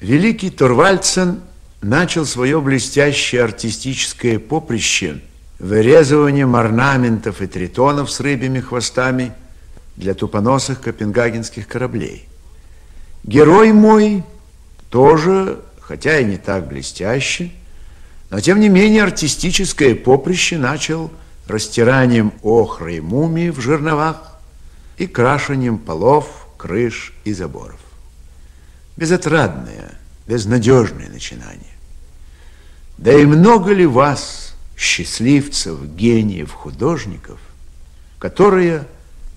Великий Торвальдсен начал свое блестящее артистическое поприще вырезыванием орнаментов и тритонов с рыбьими хвостами для тупоносых копенгагенских кораблей. Герой мой тоже, хотя и не так блестяще, но тем не менее артистическое поприще начал растиранием охры и мумии в жерновах и крашением полов, крыш и заборов. Безотрадное, безнадежное начинание. Да и много ли вас, счастливцев, гениев, художников, которые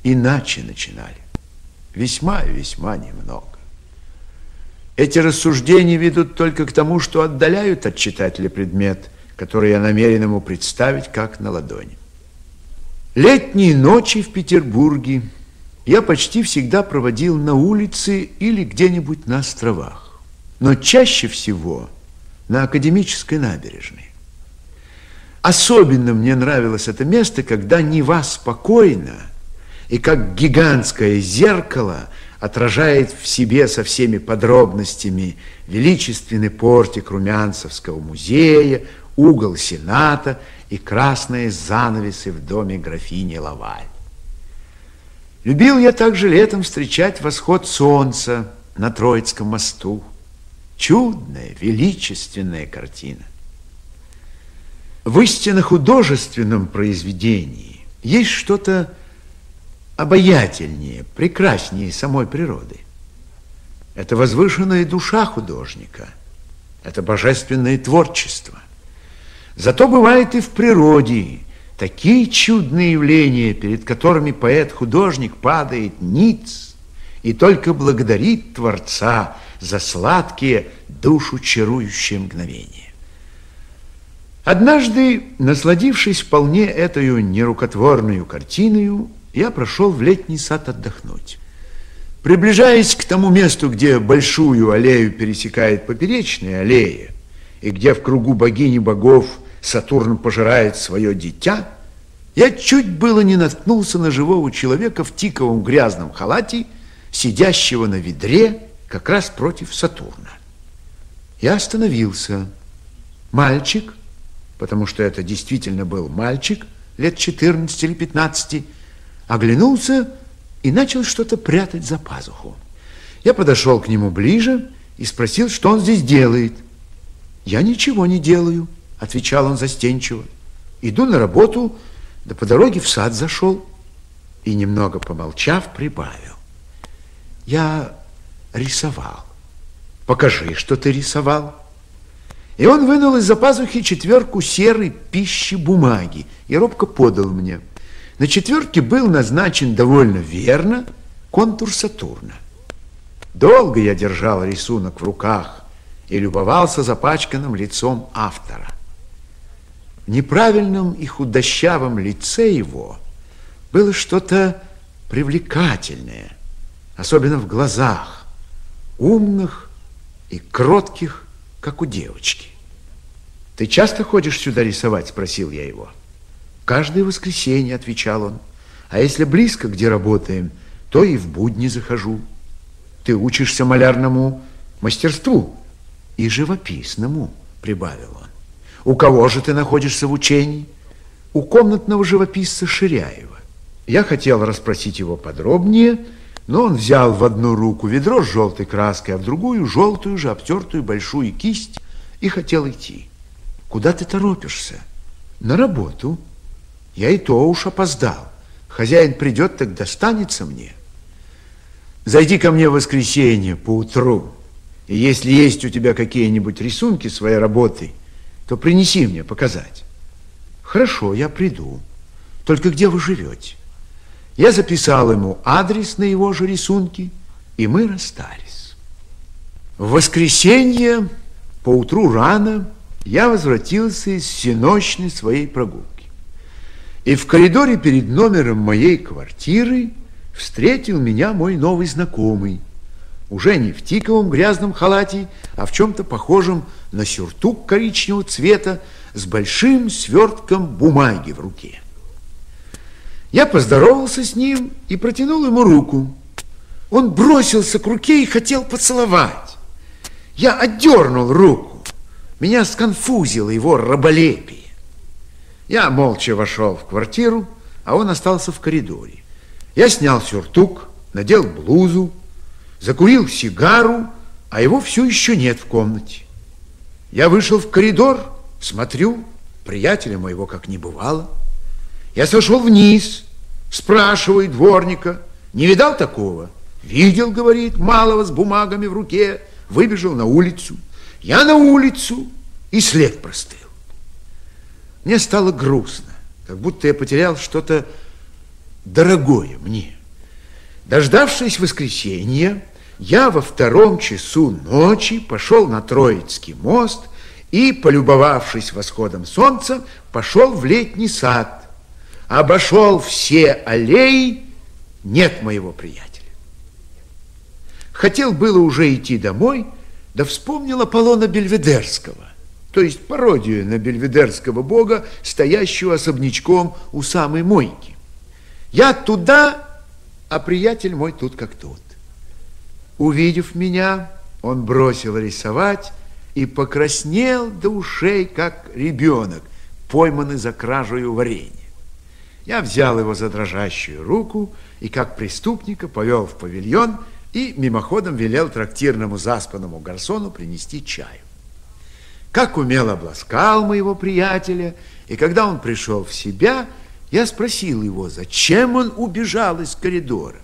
иначе начинали? Весьма и весьма немного. Эти рассуждения ведут только к тому, что отдаляют от читателя предмет, который я намерен ему представить как на ладони. Летние ночи в Петербурге я почти всегда проводил на улице или где-нибудь на островах, но чаще всего на Академической набережной. Особенно мне нравилось это место, когда Нева спокойно и как гигантское зеркало – отражает в себе со всеми подробностями величественный портик Румянцевского музея, угол Сената и красные занавесы в доме графини Лаваль. Любил я также летом встречать восход солнца на Троицком мосту. Чудная, величественная картина. В истинно художественном произведении есть что-то обаятельнее, прекраснее самой природы. Это возвышенная душа художника, это божественное творчество. Зато бывает и в природе такие чудные явления, перед которыми поэт-художник падает ниц и только благодарит Творца за сладкие, душу чарующие мгновения. Однажды, насладившись вполне этой нерукотворной картиной, я прошел в летний сад отдохнуть. Приближаясь к тому месту, где большую аллею пересекает поперечная аллея, и где в кругу богини богов Сатурн пожирает свое дитя, я чуть было не наткнулся на живого человека в тиковом грязном халате, сидящего на ведре как раз против Сатурна. Я остановился. Мальчик, потому что это действительно был мальчик, лет 14 или 15, оглянулся и начал что-то прятать за пазуху. Я подошел к нему ближе и спросил, что он здесь делает. «Я ничего не делаю», — отвечал он застенчиво. «Иду на работу, да по дороге в сад зашел». И, немного помолчав, прибавил. «Я рисовал». «Покажи, что ты рисовал». И он вынул из-за пазухи четверку серой пищи бумаги и робко подал мне – на четверке был назначен довольно верно контур Сатурна. Долго я держал рисунок в руках и любовался запачканным лицом автора. Неправильном и худощавом лице его было что-то привлекательное, особенно в глазах, умных и кротких, как у девочки. «Ты часто ходишь сюда рисовать?» – спросил я его. – Каждое воскресенье, отвечал он. А если близко, где работаем, то и в будни захожу. Ты учишься малярному мастерству и живописному, прибавил он. У кого же ты находишься в учении? У комнатного живописца Ширяева. Я хотел расспросить его подробнее, но он взял в одну руку ведро с желтой краской, а в другую желтую же обтертую большую кисть и хотел идти. Куда ты торопишься? На работу. Я и то уж опоздал. Хозяин придет, так достанется мне. Зайди ко мне в воскресенье поутру. И если есть у тебя какие-нибудь рисунки своей работы, то принеси мне показать. Хорошо, я приду. Только где вы живете? Я записал ему адрес на его же рисунки, и мы расстались. В воскресенье поутру рано я возвратился из всеночной своей прогулки. И в коридоре перед номером моей квартиры встретил меня мой новый знакомый. Уже не в тиковом грязном халате, а в чем-то похожем на сюртук коричневого цвета с большим свертком бумаги в руке. Я поздоровался с ним и протянул ему руку. Он бросился к руке и хотел поцеловать. Я отдернул руку. Меня сконфузило его раболепие. Я молча вошел в квартиру, а он остался в коридоре. Я снял сюртук, надел блузу, закурил сигару, а его все еще нет в комнате. Я вышел в коридор, смотрю, приятеля моего как не бывало. Я сошел вниз, спрашиваю дворника, не видал такого? Видел, говорит, малого с бумагами в руке, выбежал на улицу. Я на улицу, и след простыл. Мне стало грустно, как будто я потерял что-то дорогое мне. Дождавшись воскресенья, я во втором часу ночи пошел на Троицкий мост и, полюбовавшись восходом солнца, пошел в летний сад. Обошел все аллеи, нет моего приятеля. Хотел было уже идти домой, да вспомнил Аполлона Бельведерского, то есть пародию на бельведерского бога, стоящего особнячком у самой мойки. Я туда, а приятель мой тут как тут. Увидев меня, он бросил рисовать и покраснел до ушей, как ребенок, пойманный за кражу варенья. Я взял его за дрожащую руку и, как преступника, повел в павильон и мимоходом велел трактирному заспанному гарсону принести чаю. Как умело обласкал моего приятеля, и когда он пришел в себя, я спросил его, зачем он убежал из коридора.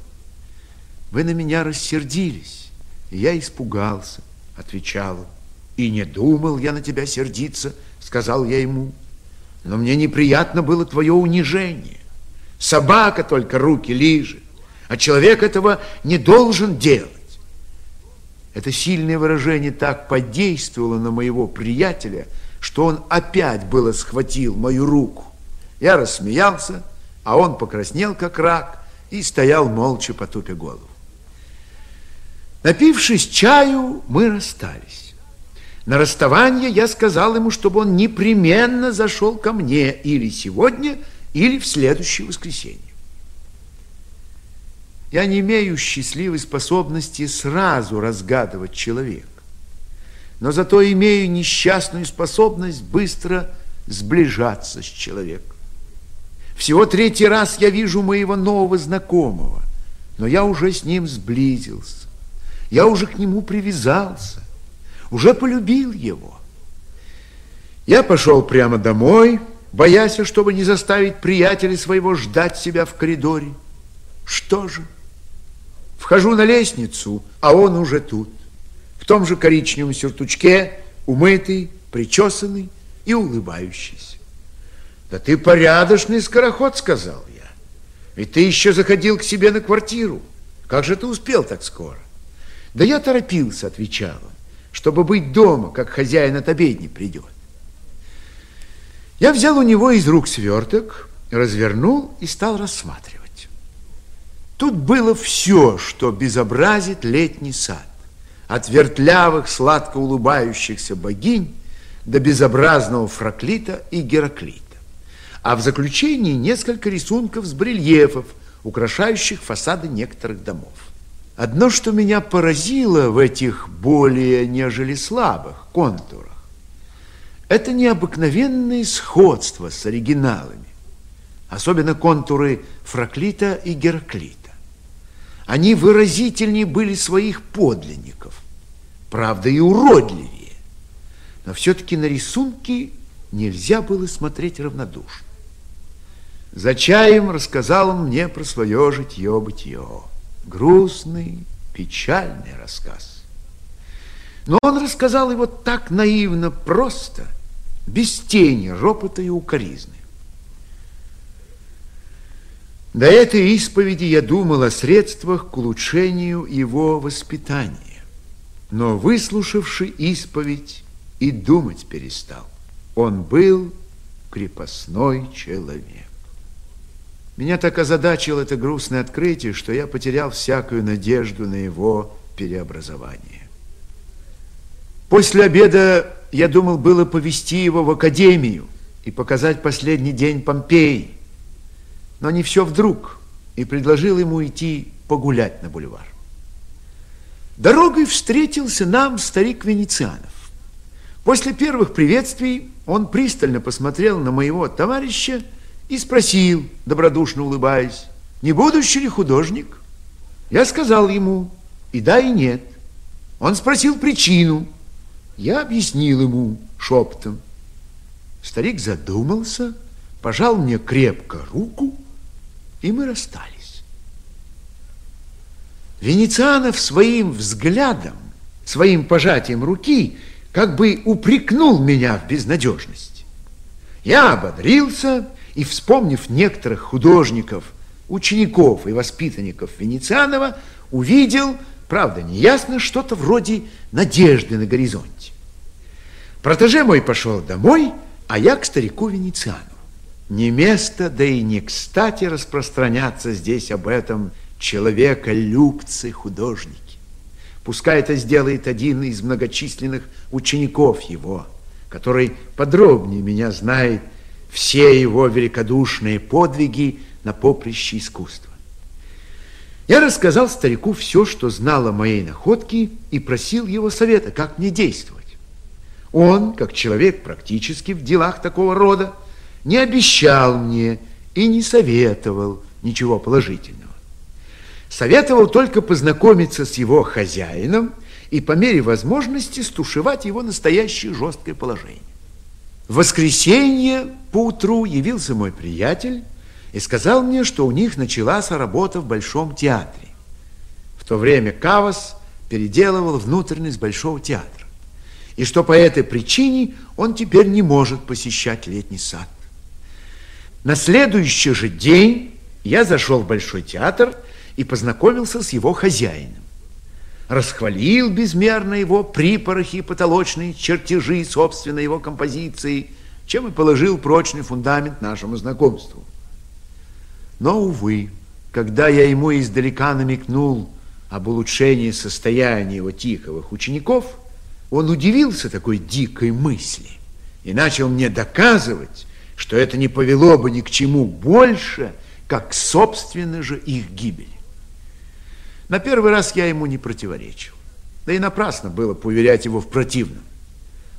Вы на меня рассердились, и я испугался, отвечал он. И не думал я на тебя сердиться, сказал я ему. Но мне неприятно было твое унижение. Собака только руки лижет, а человек этого не должен делать. Это сильное выражение так подействовало на моего приятеля, что он опять было схватил мою руку. Я рассмеялся, а он покраснел, как рак, и стоял молча, потупя голову. Напившись чаю, мы расстались. На расставание я сказал ему, чтобы он непременно зашел ко мне или сегодня, или в следующее воскресенье. Я не имею счастливой способности сразу разгадывать человека, но зато имею несчастную способность быстро сближаться с человеком. Всего третий раз я вижу моего нового знакомого, но я уже с ним сблизился. Я уже к нему привязался, уже полюбил его. Я пошел прямо домой, боясь, чтобы не заставить приятеля своего ждать себя в коридоре. Что же? Вхожу на лестницу, а он уже тут. В том же коричневом сюртучке, умытый, причесанный и улыбающийся. Да ты порядочный скороход, сказал я. Ведь ты еще заходил к себе на квартиру. Как же ты успел так скоро? Да я торопился, отвечал он, чтобы быть дома, как хозяин от обедни придет. Я взял у него из рук сверток, развернул и стал рассматривать. Тут было все, что безобразит летний сад. От вертлявых, сладко улыбающихся богинь до безобразного Фраклита и Гераклита. А в заключении несколько рисунков с брельефов, украшающих фасады некоторых домов. Одно, что меня поразило в этих более нежели слабых контурах, это необыкновенное сходство с оригиналами, особенно контуры Фраклита и Гераклита. Они выразительнее были своих подлинников, правда и уродливее, но все-таки на рисунки нельзя было смотреть равнодушно. За чаем рассказал он мне про свое житье-бытие грустный, печальный рассказ. Но он рассказал его так наивно, просто, без тени ропота и укоризны. До этой исповеди я думал о средствах к улучшению его воспитания, но, выслушавши исповедь, и думать перестал. Он был крепостной человек. Меня так озадачило это грустное открытие, что я потерял всякую надежду на его переобразование. После обеда я думал было повести его в академию и показать последний день Помпеи, но не все вдруг, и предложил ему идти погулять на бульвар. Дорогой встретился нам старик Венецианов. После первых приветствий он пристально посмотрел на моего товарища и спросил, добродушно улыбаясь, не будущий ли художник? Я сказал ему и да, и нет. Он спросил причину. Я объяснил ему шепотом. Старик задумался, пожал мне крепко руку, и мы расстались. Венецианов своим взглядом, своим пожатием руки, как бы упрекнул меня в безнадежности. Я ободрился и, вспомнив некоторых художников, учеников и воспитанников Венецианова, увидел, правда, неясно, что-то вроде надежды на горизонте. Протеже мой пошел домой, а я к старику Венециану. Не место, да и не кстати распространяться здесь об этом человека-любцы художники. Пускай это сделает один из многочисленных учеников его, который подробнее меня знает все его великодушные подвиги на поприще искусства. Я рассказал старику все, что знал о моей находке, и просил его совета, как мне действовать. Он, как человек практически в делах такого рода, не обещал мне и не советовал ничего положительного. Советовал только познакомиться с его хозяином и по мере возможности стушевать его настоящее жесткое положение. В воскресенье поутру явился мой приятель и сказал мне, что у них началась работа в Большом театре. В то время Кавас переделывал внутренность Большого театра и что по этой причине он теперь не может посещать летний сад. На следующий же день я зашел в Большой театр и познакомился с его хозяином. Расхвалил безмерно его припорохи и потолочные чертежи собственной его композиции, чем и положил прочный фундамент нашему знакомству. Но, увы, когда я ему издалека намекнул об улучшении состояния его тиховых учеников – он удивился такой дикой мысли и начал мне доказывать, что это не повело бы ни к чему больше, как собственно же их гибели. На первый раз я ему не противоречил. Да и напрасно было поверять его в противном.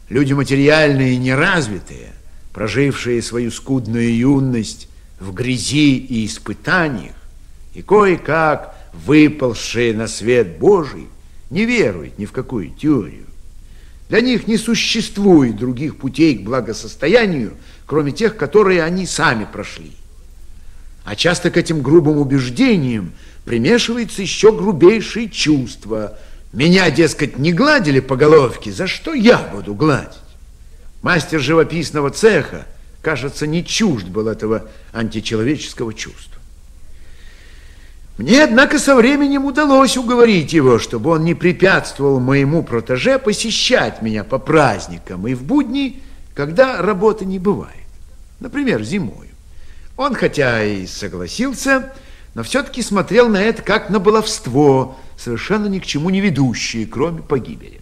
Люди материальные и неразвитые, прожившие свою скудную юность в грязи и испытаниях, и кое-как выползшие на свет Божий, не веруют ни в какую теорию. Для них не существует других путей к благосостоянию, кроме тех, которые они сами прошли. А часто к этим грубым убеждениям примешивается еще грубейшее чувство. Меня, дескать, не гладили по головке, за что я буду гладить? Мастер живописного цеха, кажется, не чужд был этого античеловеческого чувства. Мне, однако, со временем удалось уговорить его, чтобы он не препятствовал моему протеже посещать меня по праздникам и в будни, когда работы не бывает. Например, зимою. Он хотя и согласился, но все-таки смотрел на это как на баловство, совершенно ни к чему не ведущее, кроме погибели.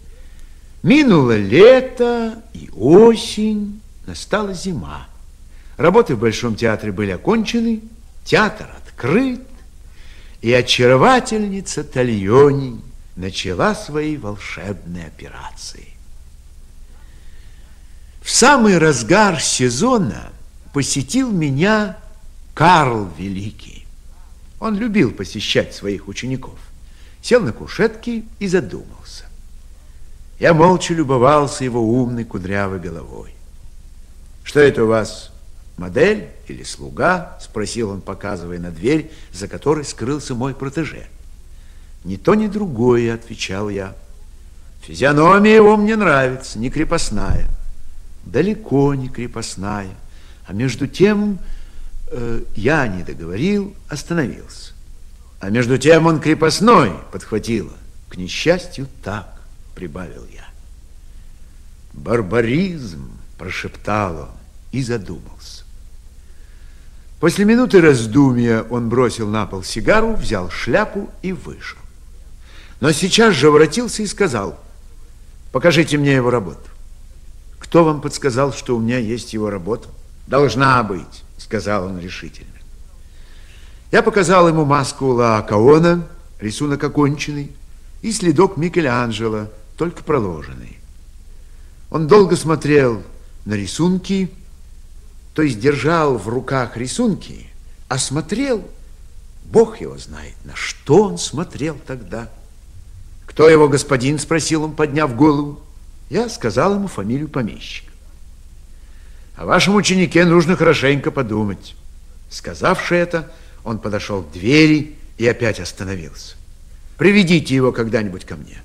Минуло лето и осень, настала зима. Работы в Большом театре были окончены, театр открыт, и очаровательница Тальони начала свои волшебные операции. В самый разгар сезона посетил меня Карл Великий. Он любил посещать своих учеников. Сел на кушетке и задумался. Я молча любовался его умной кудрявой головой. Что это у вас «Модель или слуга?» – спросил он, показывая на дверь, за которой скрылся мой протеже. «Ни то, ни другое», – отвечал я. «Физиономия его мне нравится, не крепостная». «Далеко не крепостная». А между тем я не договорил, остановился. «А между тем он крепостной», – подхватила. «К несчастью, так», – прибавил я. «Барбаризм», – прошептал он и задумался. После минуты раздумья он бросил на пол сигару, взял шляпу и вышел. Но сейчас же воротился и сказал, покажите мне его работу. Кто вам подсказал, что у меня есть его работа? Должна быть, сказал он решительно. Я показал ему маску Лаокаона, рисунок оконченный, и следок Микеланджело, только проложенный. Он долго смотрел на рисунки, то есть держал в руках рисунки, а смотрел, Бог его знает, на что он смотрел тогда. Кто его господин, спросил он, подняв голову. Я сказал ему фамилию помещика. О вашем ученике нужно хорошенько подумать. Сказавши это, он подошел к двери и опять остановился. Приведите его когда-нибудь ко мне.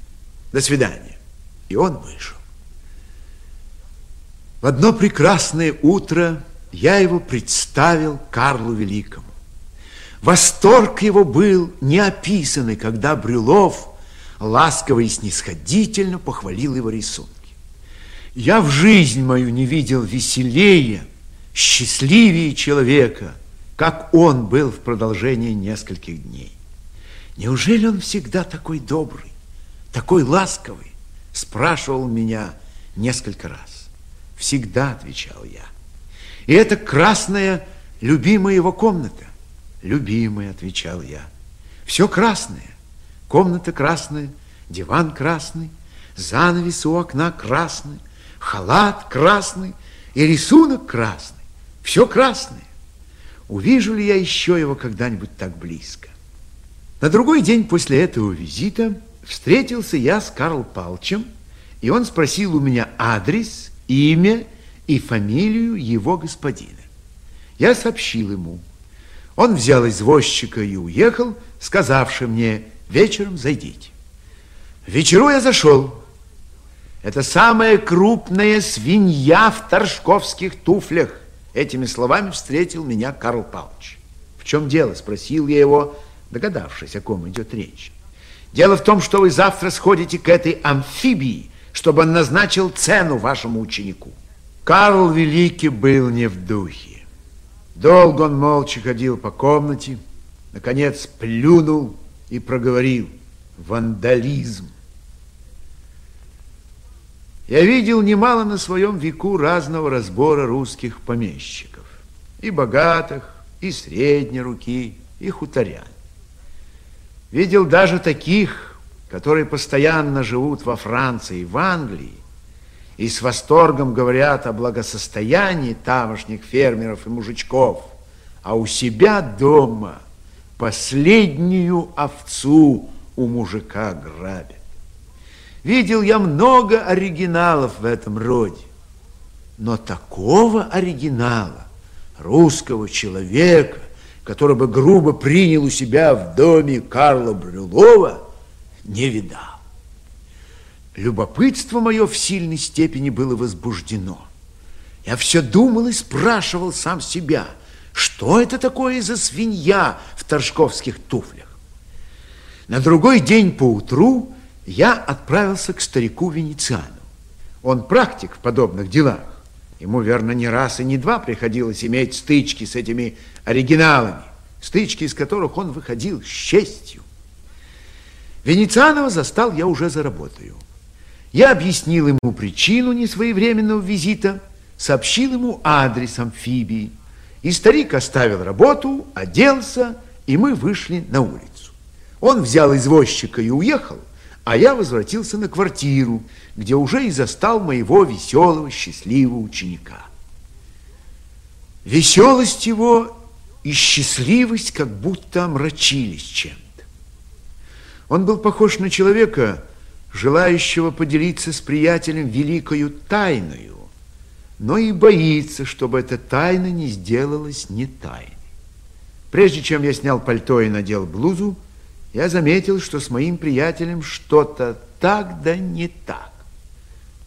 До свидания. И он вышел. В одно прекрасное утро я его представил Карлу Великому. Восторг его был неописанный, когда Брюлов ласково и снисходительно похвалил его рисунки. Я в жизнь мою не видел веселее, счастливее человека, как он был в продолжении нескольких дней. Неужели он всегда такой добрый, такой ласковый? Спрашивал меня несколько раз. Всегда, отвечал я. И это красная, любимая его комната. Любимая, отвечал я. Все красное. Комната красная, диван красный, занавес у окна красный, халат красный и рисунок красный. Все красное. Увижу ли я еще его когда-нибудь так близко? На другой день после этого визита встретился я с Карл Палчем, и он спросил у меня адрес, имя и фамилию его господина. Я сообщил ему. Он взял извозчика и уехал, сказавши мне, вечером зайдите. Вечеру я зашел. Это самая крупная свинья в торжковских туфлях. Этими словами встретил меня Карл Павлович. В чем дело? Спросил я его, догадавшись, о ком идет речь. Дело в том, что вы завтра сходите к этой амфибии, чтобы он назначил цену вашему ученику. Карл Великий был не в духе. Долго он молча ходил по комнате, наконец плюнул и проговорил «Вандализм». Я видел немало на своем веку разного разбора русских помещиков. И богатых, и средней руки, и хуторян. Видел даже таких, которые постоянно живут во Франции и в Англии, и с восторгом говорят о благосостоянии тамошних фермеров и мужичков, а у себя дома последнюю овцу у мужика грабят. Видел я много оригиналов в этом роде, но такого оригинала, русского человека, который бы грубо принял у себя в доме Карла Брюлова, не видал. Любопытство мое в сильной степени было возбуждено. Я все думал и спрашивал сам себя, что это такое за свинья в торжковских туфлях. На другой день поутру я отправился к старику Венециану. Он практик в подобных делах. Ему, верно, не раз и не два приходилось иметь стычки с этими оригиналами, стычки из которых он выходил с честью. Венецианова застал я уже за работою. Я объяснил ему причину несвоевременного визита, сообщил ему адрес амфибии. И старик оставил работу, оделся, и мы вышли на улицу. Он взял извозчика и уехал, а я возвратился на квартиру, где уже и застал моего веселого, счастливого ученика. Веселость его и счастливость как будто омрачились чем-то. Он был похож на человека, желающего поделиться с приятелем великою тайною, но и боится, чтобы эта тайна не сделалась не тайной. Прежде чем я снял пальто и надел блузу, я заметил, что с моим приятелем что-то так да не так.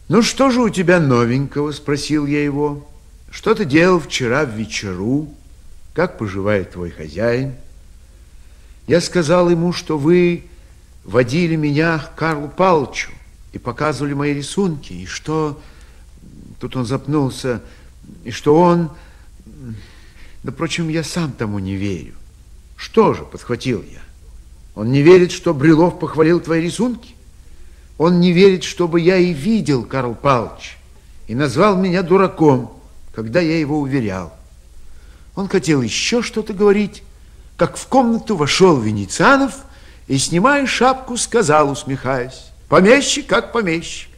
«Ну что же у тебя новенького?» – спросил я его. «Что ты делал вчера в вечеру? Как поживает твой хозяин?» Я сказал ему, что вы водили меня к Карлу Палчу и показывали мои рисунки, и что... Тут он запнулся, и что он... Да, впрочем, я сам тому не верю. Что же, подхватил я. Он не верит, что Брилов похвалил твои рисунки? Он не верит, чтобы я и видел, Карл Павлович, и назвал меня дураком, когда я его уверял. Он хотел еще что-то говорить, как в комнату вошел Венецианов и, снимая шапку, сказал, усмехаясь, помещик как помещик.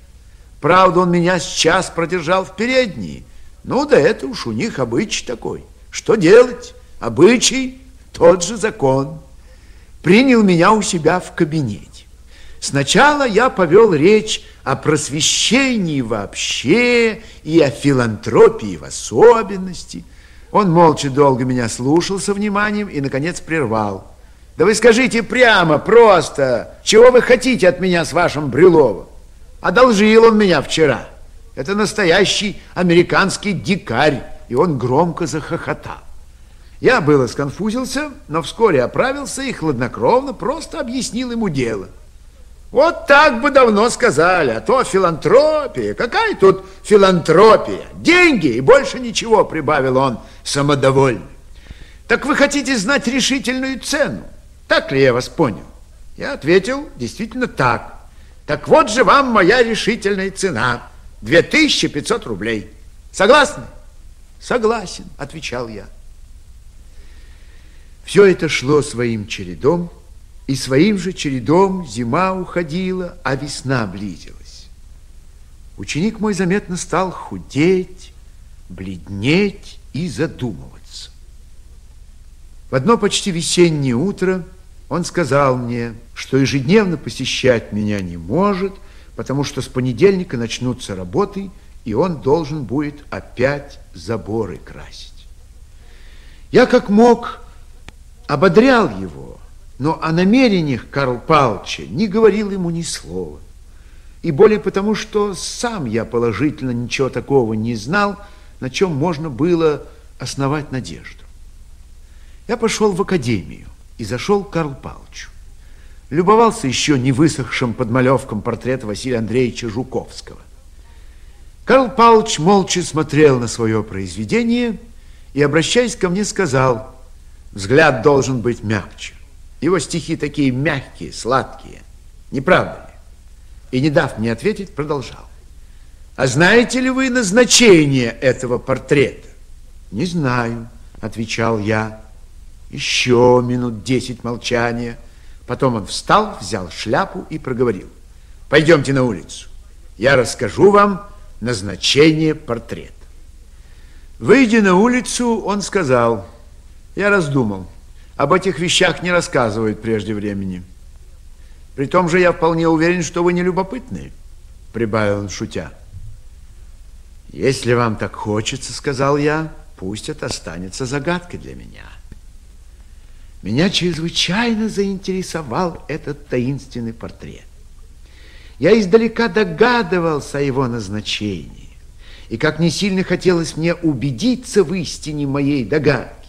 Правда, он меня сейчас продержал в передней. Ну, да это уж у них обычай такой. Что делать? Обычай, тот же закон. Принял меня у себя в кабинете. Сначала я повел речь о просвещении вообще и о филантропии в особенности. Он молча долго меня слушал со вниманием и, наконец, прервал. Да вы скажите прямо, просто, чего вы хотите от меня с вашим Брюловым? Одолжил он меня вчера. Это настоящий американский дикарь, и он громко захохотал. Я было сконфузился, но вскоре оправился и хладнокровно просто объяснил ему дело. Вот так бы давно сказали, а то филантропия. Какая тут филантропия? Деньги и больше ничего, прибавил он самодовольно. Так вы хотите знать решительную цену? Так ли я вас понял? Я ответил, действительно так. Так вот же вам моя решительная цена. 2500 рублей. Согласны? Согласен, отвечал я. Все это шло своим чередом, и своим же чередом зима уходила, а весна близилась. Ученик мой заметно стал худеть, бледнеть и задумываться. В одно почти весеннее утро он сказал мне, что ежедневно посещать меня не может, потому что с понедельника начнутся работы, и он должен будет опять заборы красить. Я как мог ободрял его, но о намерениях Карл Павловича не говорил ему ни слова. И более потому, что сам я положительно ничего такого не знал, на чем можно было основать надежду. Я пошел в академию и зашел к Карлу Павловичу. Любовался еще не высохшим подмалевком портрета Василия Андреевича Жуковского. Карл Павлович молча смотрел на свое произведение и, обращаясь ко мне, сказал, взгляд должен быть мягче. Его стихи такие мягкие, сладкие. Не правда ли? И не дав мне ответить, продолжал. А знаете ли вы назначение этого портрета? Не знаю, отвечал я. Еще минут десять молчания. Потом он встал, взял шляпу и проговорил. Пойдемте на улицу. Я расскажу вам назначение портрета. Выйдя на улицу, он сказал, я раздумал. Об этих вещах не рассказывают прежде времени. При том же я вполне уверен, что вы не любопытны, прибавил он, шутя. Если вам так хочется, сказал я, пусть это останется загадкой для меня. Меня чрезвычайно заинтересовал этот таинственный портрет. Я издалека догадывался о его назначении, и как не сильно хотелось мне убедиться в истине моей догадки,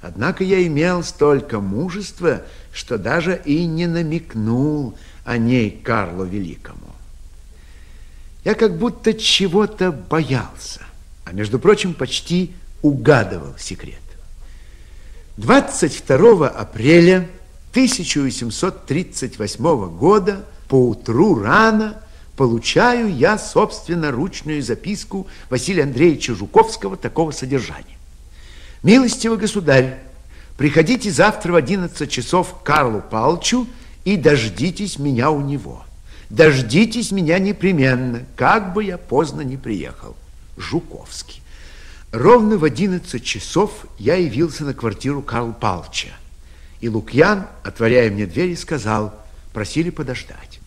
Однако я имел столько мужества, что даже и не намекнул о ней Карлу Великому. Я как будто чего-то боялся, а между прочим почти угадывал секрет. 22 апреля 1838 года поутру рано получаю я собственноручную записку Василия Андреевича Жуковского такого содержания. Милостивый государь, приходите завтра в 11 часов к Карлу Палчу и дождитесь меня у него. Дождитесь меня непременно, как бы я поздно не приехал. Жуковский. Ровно в 11 часов я явился на квартиру Карла Палча. И Лукьян, отворяя мне дверь, сказал, просили подождать.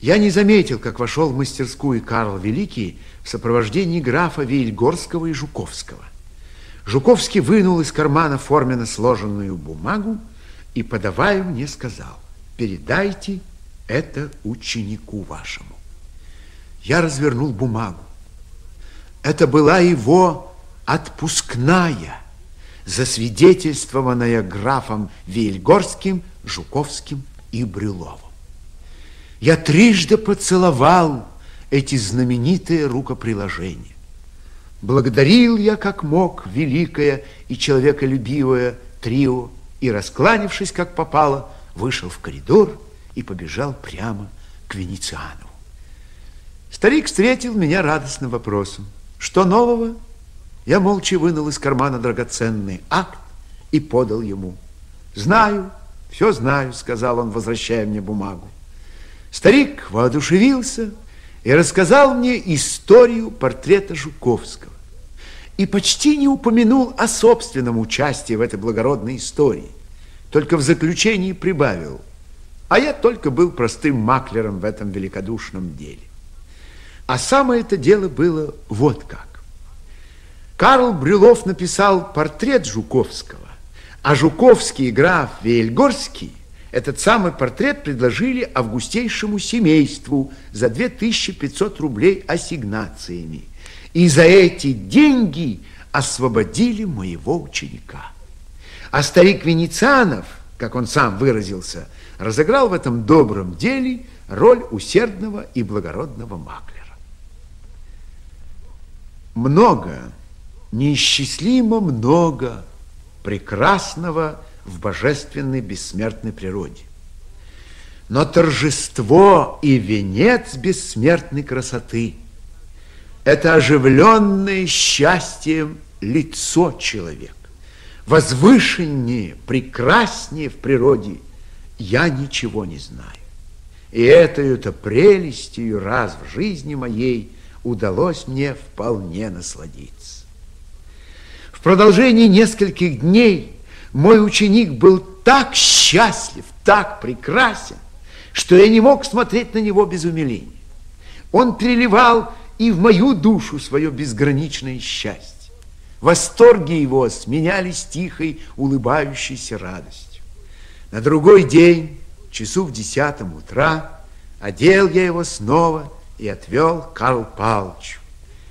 Я не заметил, как вошел в мастерскую Карл Великий в сопровождении графа Вильгорского и Жуковского. Жуковский вынул из кармана форменно сложенную бумагу и, подавая мне, сказал, передайте это ученику вашему. Я развернул бумагу. Это была его отпускная, засвидетельствованная графом Вильгорским, Жуковским и Брюловым. Я трижды поцеловал эти знаменитые рукоприложения. Благодарил я, как мог, великое и человеколюбивое трио, и, раскланившись, как попало, вышел в коридор и побежал прямо к Венецианову. Старик встретил меня радостным вопросом. Что нового? Я молча вынул из кармана драгоценный акт и подал ему. Знаю, Все знаю, сказал он, возвращая мне бумагу. Старик воодушевился и рассказал мне историю портрета Жуковского. И почти не упомянул о собственном участии в этой благородной истории. Только в заключении прибавил, а я только был простым маклером в этом великодушном деле. А самое это дело было вот как. Карл Брюлов написал портрет Жуковского, а Жуковский граф Вейльгорский этот самый портрет предложили августейшему семейству за 2500 рублей ассигнациями. И за эти деньги освободили моего ученика. А старик Венецианов, как он сам выразился, разыграл в этом добром деле роль усердного и благородного маклера. Много неисчислимо много прекрасного в божественной бессмертной природе. Но торжество и венец бессмертной красоты – это оживленное счастьем лицо человека. Возвышеннее, прекраснее в природе я ничего не знаю. И этой-то прелестью раз в жизни моей удалось мне вполне насладиться продолжении нескольких дней мой ученик был так счастлив, так прекрасен, что я не мог смотреть на него без умиления. Он переливал и в мою душу свое безграничное счастье. Восторги его сменялись тихой, улыбающейся радостью. На другой день, часу в десятом утра, одел я его снова и отвел Карл Павловичу.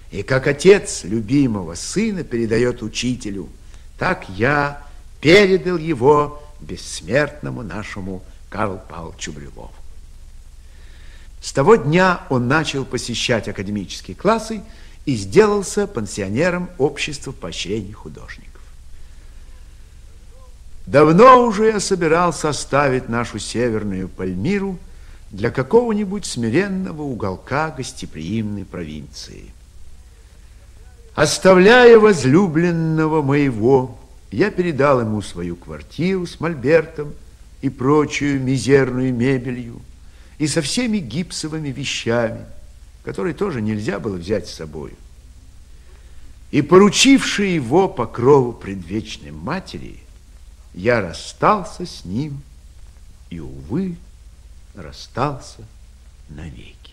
И как отец любимого сына передает учителю, так я передал его бессмертному нашему Карлу Павловичу Брюлову. С того дня он начал посещать академические классы и сделался пансионером общества поощрения художников. Давно уже я собирался оставить нашу северную Пальмиру для какого-нибудь смиренного уголка гостеприимной провинции. Оставляя возлюбленного моего, я передал ему свою квартиру с мольбертом и прочую мизерную мебелью, и со всеми гипсовыми вещами, которые тоже нельзя было взять с собой. И поручивший его по крову предвечной матери, я расстался с ним и, увы, расстался навеки.